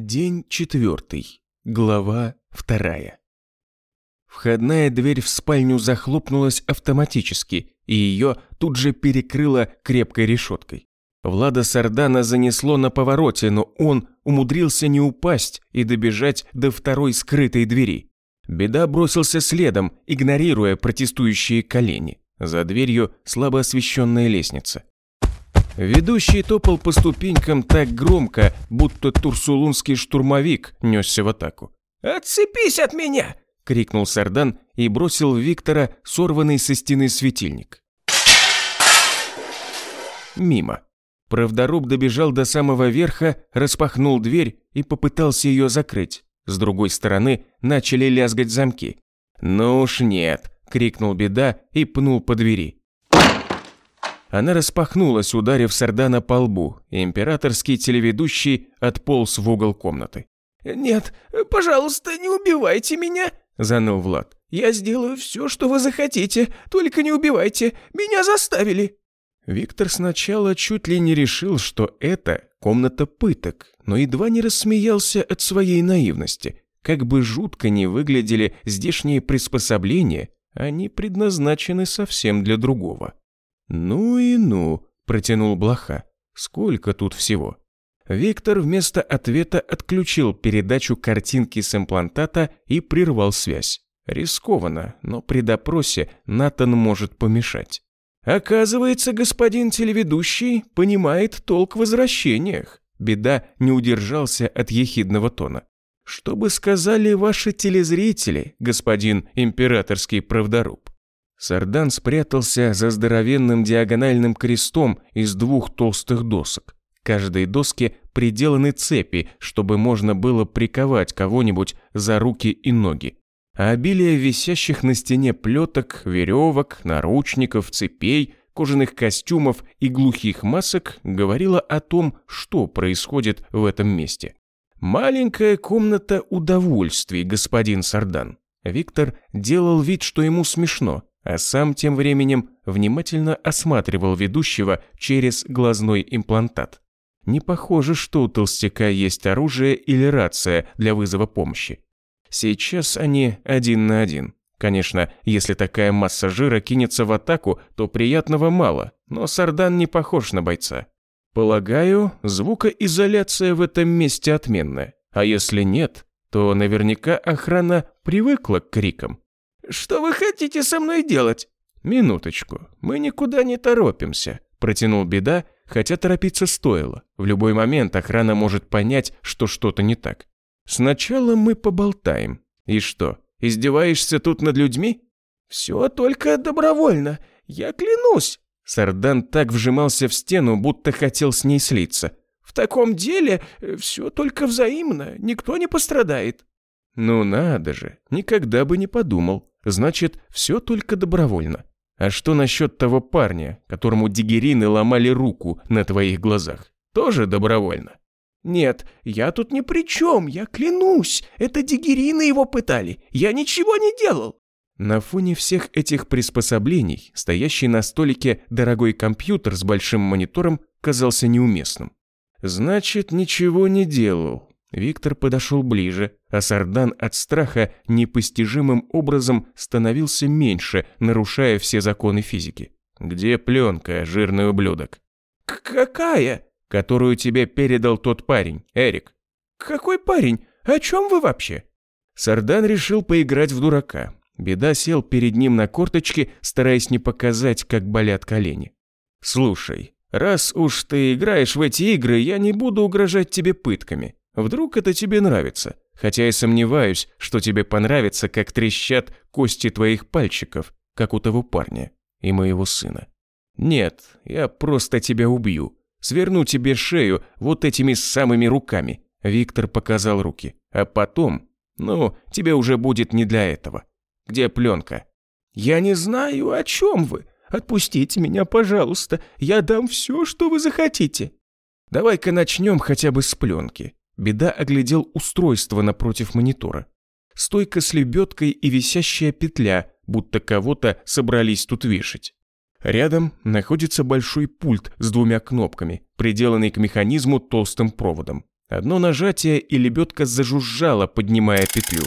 День четвертый. Глава вторая. Входная дверь в спальню захлопнулась автоматически, и ее тут же перекрыла крепкой решеткой. Влада Сардана занесло на повороте, но он умудрился не упасть и добежать до второй скрытой двери. Беда бросился следом, игнорируя протестующие колени. За дверью слабо освещенная лестница. Ведущий топал по ступенькам так громко, будто турсулунский штурмовик несся в атаку. «Отцепись от меня!» – крикнул Сардан и бросил Виктора сорванный со стены светильник. Мимо. Правдоруб добежал до самого верха, распахнул дверь и попытался ее закрыть. С другой стороны начали лязгать замки. «Ну уж нет!» – крикнул Беда и пнул по двери. Она распахнулась, ударив Сардана по лбу, и императорский телеведущий отполз в угол комнаты. «Нет, пожалуйста, не убивайте меня!» – заныл Влад. «Я сделаю все, что вы захотите, только не убивайте, меня заставили!» Виктор сначала чуть ли не решил, что это комната пыток, но едва не рассмеялся от своей наивности. Как бы жутко ни выглядели здешние приспособления, они предназначены совсем для другого. «Ну и ну», – протянул Блоха. «Сколько тут всего?» Виктор вместо ответа отключил передачу картинки с имплантата и прервал связь. Рискованно, но при допросе Натан может помешать. Оказывается, господин телеведущий понимает толк в возвращениях. Беда не удержался от ехидного тона. Что бы сказали ваши телезрители, господин императорский правдоруб? Сардан спрятался за здоровенным диагональным крестом из двух толстых досок. Каждой доске приделаны цепи, чтобы можно было приковать кого-нибудь за руки и ноги. А обилие висящих на стене плеток, веревок, наручников, цепей, кожаных костюмов и глухих масок говорило о том, что происходит в этом месте. «Маленькая комната удовольствий, господин Сардан». Виктор делал вид, что ему смешно, а сам тем временем внимательно осматривал ведущего через глазной имплантат. Не похоже, что у толстяка есть оружие или рация для вызова помощи. Сейчас они один на один. Конечно, если такая масса жира кинется в атаку, то приятного мало, но Сардан не похож на бойца. Полагаю, звукоизоляция в этом месте отменная. А если нет, то наверняка охрана привыкла к крикам. «Что вы хотите со мной делать?» «Минуточку, мы никуда не торопимся», – протянул Беда, хотя торопиться стоило. В любой момент охрана может понять, что что-то не так. «Сначала мы поболтаем. И что, издеваешься тут над людьми?» «Все только добровольно, я клянусь». Сардан так вжимался в стену, будто хотел с ней слиться. «В таком деле э, все только взаимно, никто не пострадает». «Ну надо же, никогда бы не подумал. Значит, все только добровольно. А что насчет того парня, которому дигерины ломали руку на твоих глазах? Тоже добровольно? Нет, я тут ни при чем, я клянусь. Это дигерины его пытали. Я ничего не делал. На фоне всех этих приспособлений, стоящий на столике дорогой компьютер с большим монитором казался неуместным. Значит, ничего не делал. Виктор подошел ближе, а Сардан от страха непостижимым образом становился меньше, нарушая все законы физики. «Где пленка, жирный ублюдок?» «Какая?» «Которую тебе передал тот парень, Эрик». «Какой парень? О чем вы вообще?» Сардан решил поиграть в дурака. Беда сел перед ним на корточки, стараясь не показать, как болят колени. «Слушай, раз уж ты играешь в эти игры, я не буду угрожать тебе пытками. Вдруг это тебе нравится, хотя я сомневаюсь, что тебе понравится, как трещат кости твоих пальчиков, как у того парня и моего сына. Нет, я просто тебя убью. Сверну тебе шею вот этими самыми руками. Виктор показал руки. А потом, ну, тебе уже будет не для этого. Где пленка? Я не знаю, о чем вы. Отпустите меня, пожалуйста. Я дам все, что вы захотите. Давай-ка начнем хотя бы с пленки. Беда оглядел устройство напротив монитора. Стойка с лебедкой и висящая петля, будто кого-то собрались тут вешать. Рядом находится большой пульт с двумя кнопками, приделанный к механизму толстым проводом. Одно нажатие, и лебедка зажужжала, поднимая петлю.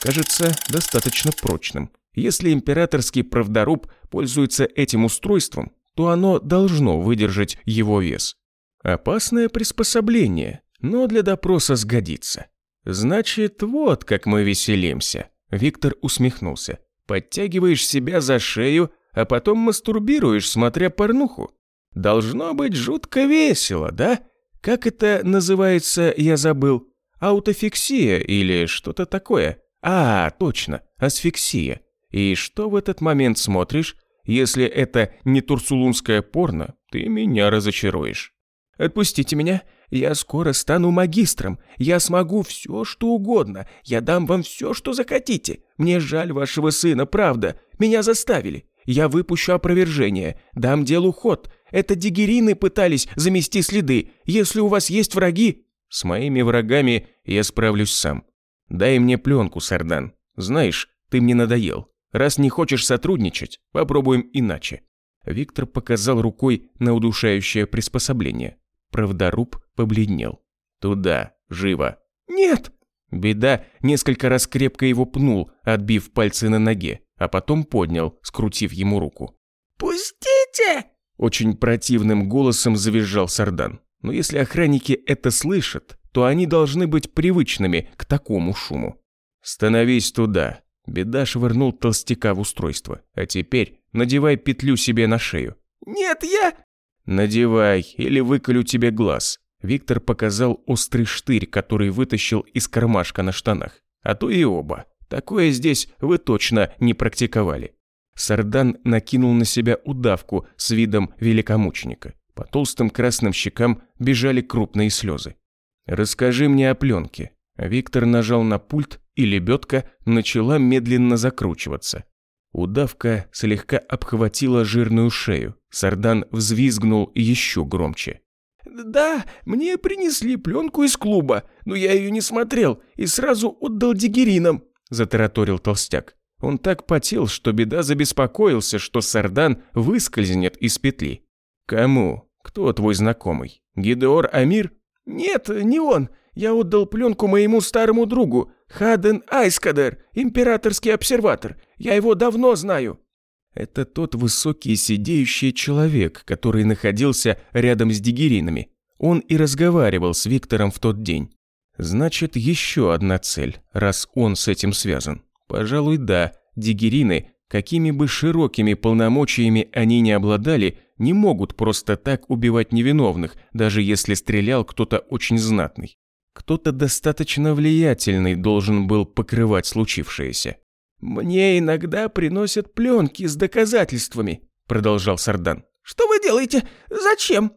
Кажется, достаточно прочным. Если императорский правдоруб пользуется этим устройством, то оно должно выдержать его вес. Опасное приспособление, но для допроса сгодится. Значит, вот как мы веселимся. Виктор усмехнулся. Подтягиваешь себя за шею, а потом мастурбируешь, смотря порнуху. Должно быть жутко весело, да? Как это называется, я забыл. Аутофиксия или что-то такое. А, точно, асфиксия. И что в этот момент смотришь? Если это не турсулунское порно, ты меня разочаруешь. Отпустите меня, я скоро стану магистром. Я смогу все, что угодно. Я дам вам все, что захотите. Мне жаль вашего сына, правда. Меня заставили. Я выпущу опровержение, дам делу ход. Это дигерины пытались замести следы. Если у вас есть враги...» «С моими врагами я справлюсь сам. Дай мне пленку, Сардан. Знаешь, ты мне надоел. Раз не хочешь сотрудничать, попробуем иначе». Виктор показал рукой на удушающее приспособление. Правдоруб побледнел. «Туда, живо!» «Нет!» Беда несколько раз крепко его пнул, отбив пальцы на ноге, а потом поднял, скрутив ему руку. «Пустите!» Очень противным голосом завизжал Сардан. Но если охранники это слышат, то они должны быть привычными к такому шуму. «Становись туда!» Беда швырнул толстяка в устройство. «А теперь надевай петлю себе на шею». «Нет, я...» «Надевай, или выколю тебе глаз». Виктор показал острый штырь, который вытащил из кармашка на штанах. А то и оба. Такое здесь вы точно не практиковали. Сардан накинул на себя удавку с видом великомученика. По толстым красным щекам бежали крупные слезы. «Расскажи мне о пленке». Виктор нажал на пульт, и лебедка начала медленно закручиваться. Удавка слегка обхватила жирную шею. Сардан взвизгнул еще громче. «Да, мне принесли пленку из клуба, но я ее не смотрел и сразу отдал дигеринам», – затараторил толстяк. Он так потел, что беда забеспокоился, что Сардан выскользнет из петли. «Кому? Кто твой знакомый? Гидеор Амир?» «Нет, не он. Я отдал пленку моему старому другу, Хаден Айскадер, императорский обсерватор. Я его давно знаю». Это тот высокий сидеющий человек, который находился рядом с дигеринами. Он и разговаривал с Виктором в тот день. Значит, еще одна цель, раз он с этим связан. Пожалуй, да, дигерины, какими бы широкими полномочиями они не обладали, не могут просто так убивать невиновных, даже если стрелял кто-то очень знатный. Кто-то достаточно влиятельный должен был покрывать случившееся. «Мне иногда приносят пленки с доказательствами», – продолжал Сардан. «Что вы делаете? Зачем?»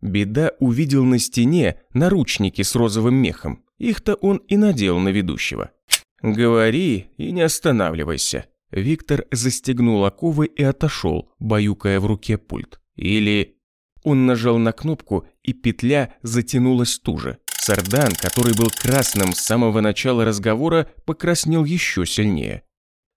Беда увидел на стене наручники с розовым мехом. Их-то он и надел на ведущего. «Говори и не останавливайся». Виктор застегнул оковы и отошел, баюкая в руке пульт. Или... Он нажал на кнопку, и петля затянулась туже. Сардан, который был красным с самого начала разговора, покраснел еще сильнее.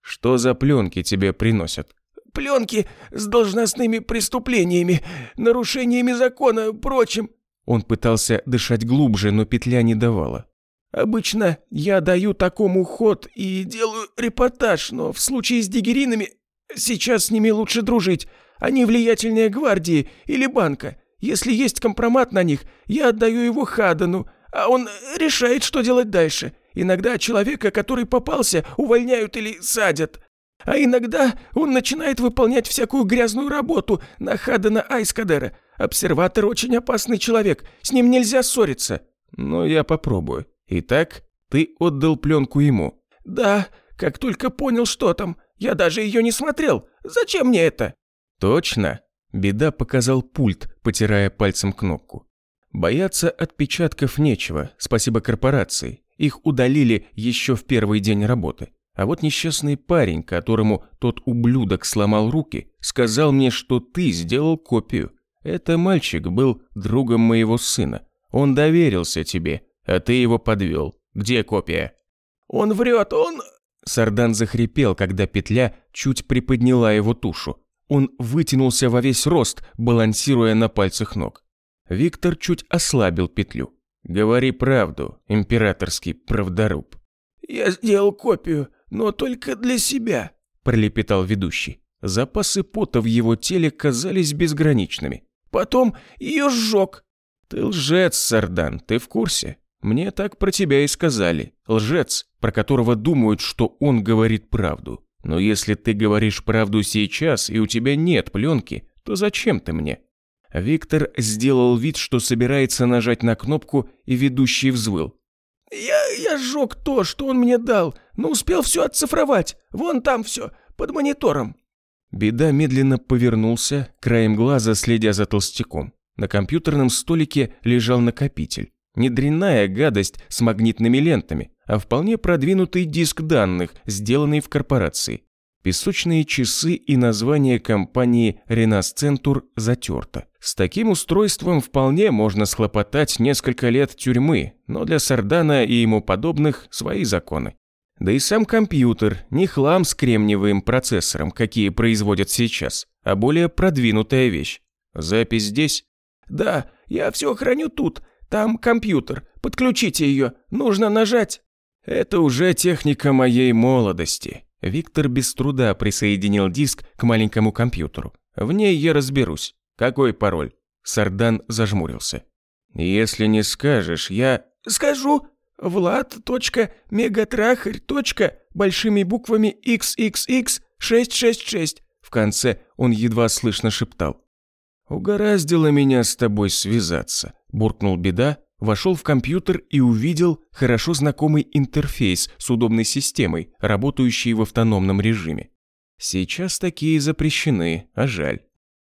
«Что за пленки тебе приносят?» «Пленки с должностными преступлениями, нарушениями закона, прочим». Он пытался дышать глубже, но петля не давала. «Обычно я даю такому ход и делаю репортаж, но в случае с дигеринами сейчас с ними лучше дружить. Они влиятельнее гвардии или банка. Если есть компромат на них, я отдаю его Хадану, а он решает, что делать дальше. Иногда человека, который попался, увольняют или садят. А иногда он начинает выполнять всякую грязную работу на Хадана Айскадера. Обсерватор очень опасный человек, с ним нельзя ссориться. Но я попробую. Итак, ты отдал пленку ему? Да, как только понял, что там. Я даже ее не смотрел. Зачем мне это? Точно. Беда показал пульт, потирая пальцем кнопку. Бояться отпечатков нечего, спасибо корпорации. Их удалили еще в первый день работы. А вот несчастный парень, которому тот ублюдок сломал руки, сказал мне, что ты сделал копию. Это мальчик был другом моего сына. Он доверился тебе, а ты его подвел. Где копия?» «Он врет, он...» Сардан захрипел, когда петля чуть приподняла его тушу. Он вытянулся во весь рост, балансируя на пальцах ног. Виктор чуть ослабил петлю. Говори правду, императорский правдоруб. «Я сделал копию, но только для себя», – пролепетал ведущий. Запасы пота в его теле казались безграничными. «Потом ее сжег». «Ты лжец, Сардан, ты в курсе? Мне так про тебя и сказали. Лжец, про которого думают, что он говорит правду. Но если ты говоришь правду сейчас, и у тебя нет пленки, то зачем ты мне?» Виктор сделал вид, что собирается нажать на кнопку, и ведущий взвыл. «Я, я сжег то, что он мне дал, но успел все оцифровать. Вон там все, под монитором». Беда медленно повернулся, краем глаза следя за толстяком. На компьютерном столике лежал накопитель. Не дрянная гадость с магнитными лентами, а вполне продвинутый диск данных, сделанный в корпорации. Песочные часы и название компании «Ренасцентур» затерто. С таким устройством вполне можно схлопотать несколько лет тюрьмы, но для Сардана и ему подобных свои законы. Да и сам компьютер не хлам с кремниевым процессором, какие производят сейчас, а более продвинутая вещь. Запись здесь? Да, я все храню тут. Там компьютер. Подключите ее. Нужно нажать. Это уже техника моей молодости. Виктор без труда присоединил диск к маленькому компьютеру. В ней я разберусь. Какой пароль? Сардан зажмурился. Если не скажешь, я... Скажу. Влад.мегатрахарь. большими буквами XXX666. В конце он едва слышно шептал. «Угораздило меня с тобой связаться», – буркнул Беда, вошел в компьютер и увидел хорошо знакомый интерфейс с удобной системой, работающей в автономном режиме. Сейчас такие запрещены, а жаль.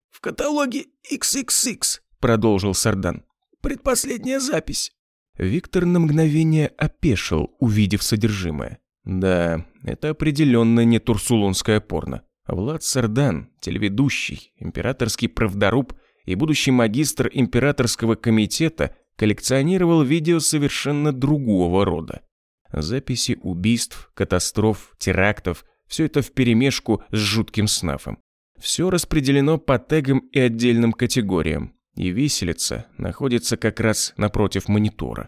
«В каталоге XXX», – продолжил Сардан. «Предпоследняя запись». Виктор на мгновение опешил, увидев содержимое. Да, это определенно не турсулонское порно. Влад Сардан, телеведущий, императорский правдоруб и будущий магистр императорского комитета коллекционировал видео совершенно другого рода. Записи убийств, катастроф, терактов – все это вперемешку с жутким снафом. Все распределено по тегам и отдельным категориям, и виселица находится как раз напротив монитора.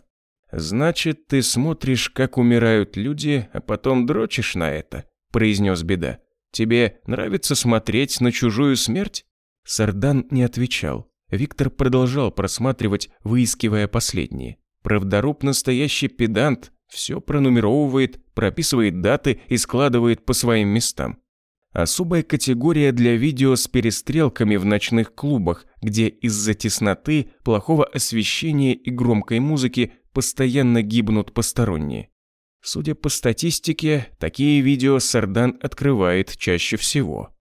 «Значит, ты смотришь, как умирают люди, а потом дрочишь на это», – произнес Беда. «Тебе нравится смотреть на чужую смерть?» Сардан не отвечал. Виктор продолжал просматривать, выискивая последние. Правдоруб настоящий педант, все пронумеровывает, прописывает даты и складывает по своим местам. Особая категория для видео с перестрелками в ночных клубах, где из-за тесноты, плохого освещения и громкой музыки постоянно гибнут посторонние. Судя по статистике, такие видео Сардан открывает чаще всего.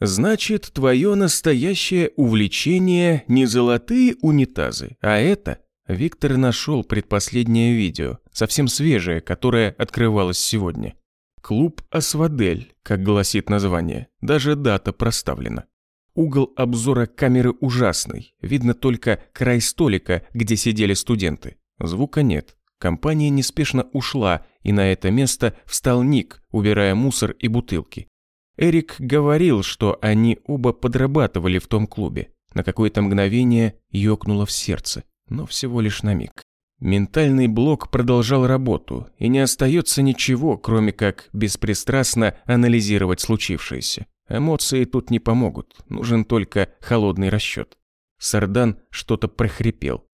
Значит, твое настоящее увлечение не золотые унитазы, а это... Виктор нашел предпоследнее видео, совсем свежее, которое открывалось сегодня. Клуб «Асвадель», как гласит название, даже дата проставлена. Угол обзора камеры ужасный, видно только край столика, где сидели студенты. Звука нет. Компания неспешно ушла, и на это место встал Ник, убирая мусор и бутылки. Эрик говорил, что они оба подрабатывали в том клубе. На какое-то мгновение ёкнуло в сердце, но всего лишь на миг. Ментальный блок продолжал работу, и не остается ничего, кроме как беспристрастно анализировать случившееся. Эмоции тут не помогут, нужен только холодный расчет. Сардан что-то прохрипел.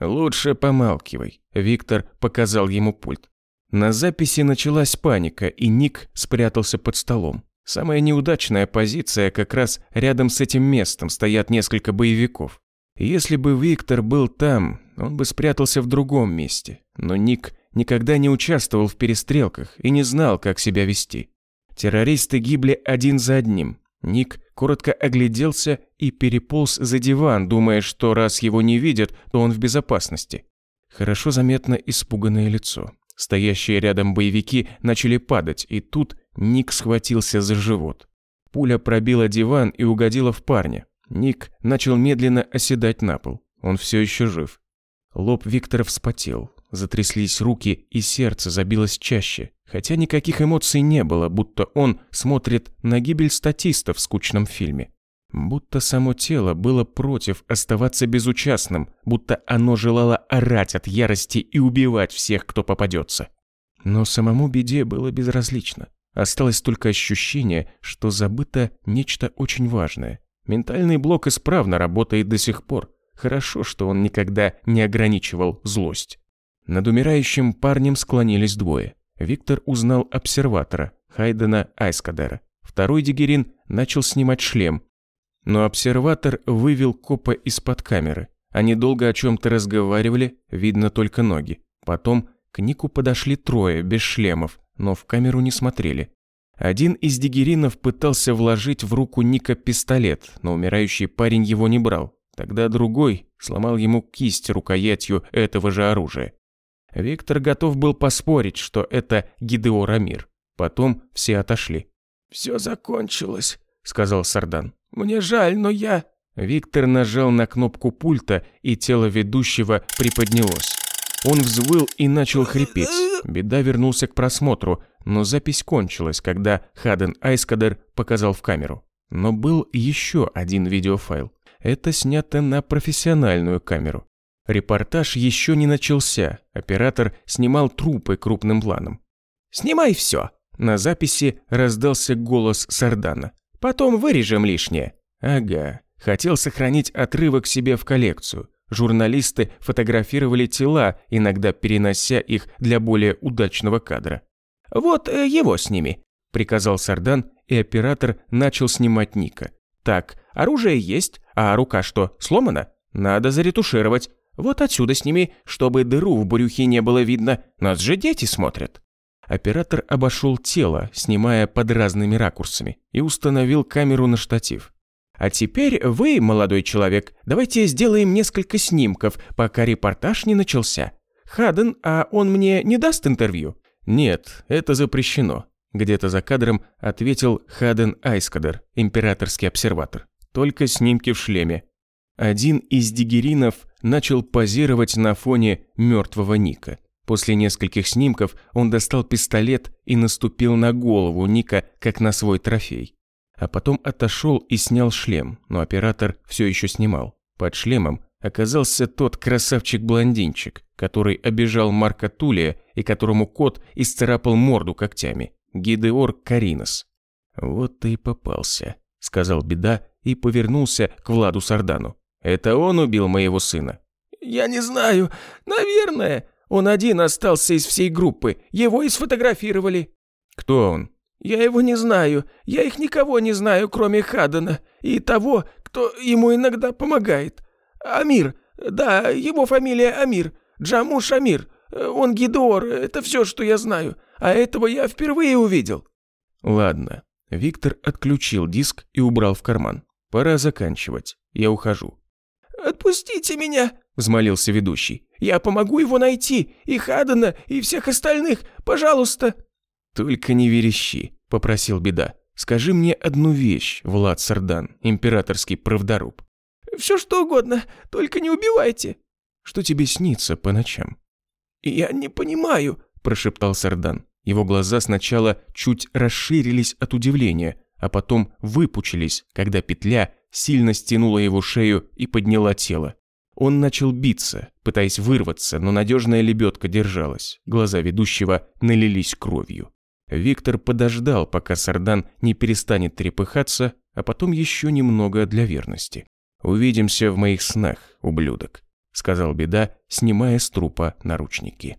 «Лучше помалкивай», – Виктор показал ему пульт. На записи началась паника, и Ник спрятался под столом. Самая неудачная позиция как раз рядом с этим местом стоят несколько боевиков. Если бы Виктор был там, он бы спрятался в другом месте. Но Ник никогда не участвовал в перестрелках и не знал, как себя вести. Террористы гибли один за одним. Ник коротко огляделся и переполз за диван, думая, что раз его не видят, то он в безопасности. Хорошо заметно испуганное лицо. Стоящие рядом боевики начали падать, и тут Ник схватился за живот. Пуля пробила диван и угодила в парня. Ник начал медленно оседать на пол. Он все еще жив. Лоб Виктора вспотел, затряслись руки и сердце забилось чаще, хотя никаких эмоций не было, будто он смотрит на гибель статиста в скучном фильме. Будто само тело было против оставаться безучастным, будто оно желало орать от ярости и убивать всех, кто попадется. Но самому беде было безразлично. Осталось только ощущение, что забыто нечто очень важное. Ментальный блок исправно работает до сих пор. Хорошо, что он никогда не ограничивал злость. Над умирающим парнем склонились двое. Виктор узнал обсерватора, Хайдена Айскадера. Второй Дигерин начал снимать шлем. Но обсерватор вывел копа из-под камеры. Они долго о чем-то разговаривали, видно только ноги. Потом к Нику подошли трое, без шлемов, но в камеру не смотрели. Один из дигеринов пытался вложить в руку Ника пистолет, но умирающий парень его не брал. Тогда другой сломал ему кисть рукоятью этого же оружия. Виктор готов был поспорить, что это Гидеор Амир. Потом все отошли. «Все закончилось», — сказал Сардан. «Мне жаль, но я...» Виктор нажал на кнопку пульта, и тело ведущего приподнялось. Он взвыл и начал хрипеть. Беда вернулся к просмотру, но запись кончилась, когда Хаден Айскадер показал в камеру. Но был еще один видеофайл. Это снято на профессиональную камеру. Репортаж еще не начался, оператор снимал трупы крупным планом. «Снимай все!» На записи раздался голос Сардана. «Потом вырежем лишнее». Ага, хотел сохранить отрывок себе в коллекцию. Журналисты фотографировали тела, иногда перенося их для более удачного кадра. «Вот э, его сними», – приказал Сардан, и оператор начал снимать Ника. «Так, оружие есть, а рука что, сломана? Надо заретушировать. Вот отсюда сними, чтобы дыру в брюхе не было видно. Нас же дети смотрят». Оператор обошел тело, снимая под разными ракурсами, и установил камеру на штатив. А теперь вы, молодой человек, давайте сделаем несколько снимков, пока репортаж не начался. Хаден, а он мне не даст интервью? Нет, это запрещено. Где-то за кадром ответил Хаден Айскадер, императорский обсерватор. Только снимки в шлеме. Один из дигеринов начал позировать на фоне мертвого Ника. После нескольких снимков он достал пистолет и наступил на голову Ника, как на свой трофей а потом отошел и снял шлем, но оператор все еще снимал. Под шлемом оказался тот красавчик-блондинчик, который обижал Марка Тулия и которому кот исцарапал морду когтями. Гидеор Каринос. «Вот ты и попался», — сказал Беда и повернулся к Владу Сардану. «Это он убил моего сына?» «Я не знаю. Наверное. Он один остался из всей группы. Его и сфотографировали». «Кто он?» «Я его не знаю. Я их никого не знаю, кроме Хадана и того, кто ему иногда помогает. Амир. Да, его фамилия Амир. Джамуш Амир. Он Гидор, это все, что я знаю. А этого я впервые увидел». «Ладно». Виктор отключил диск и убрал в карман. «Пора заканчивать. Я ухожу». «Отпустите меня!» – взмолился ведущий. «Я помогу его найти, и Хадана, и всех остальных. Пожалуйста!» «Только не верещи», — попросил Беда. «Скажи мне одну вещь, Влад Сардан, императорский правдоруб». «Все что угодно, только не убивайте». «Что тебе снится по ночам?» «Я не понимаю», — прошептал Сардан. Его глаза сначала чуть расширились от удивления, а потом выпучились, когда петля сильно стянула его шею и подняла тело. Он начал биться, пытаясь вырваться, но надежная лебедка держалась. Глаза ведущего налились кровью. Виктор подождал, пока Сардан не перестанет трепыхаться, а потом еще немного для верности. «Увидимся в моих снах, ублюдок», — сказал Беда, снимая с трупа наручники.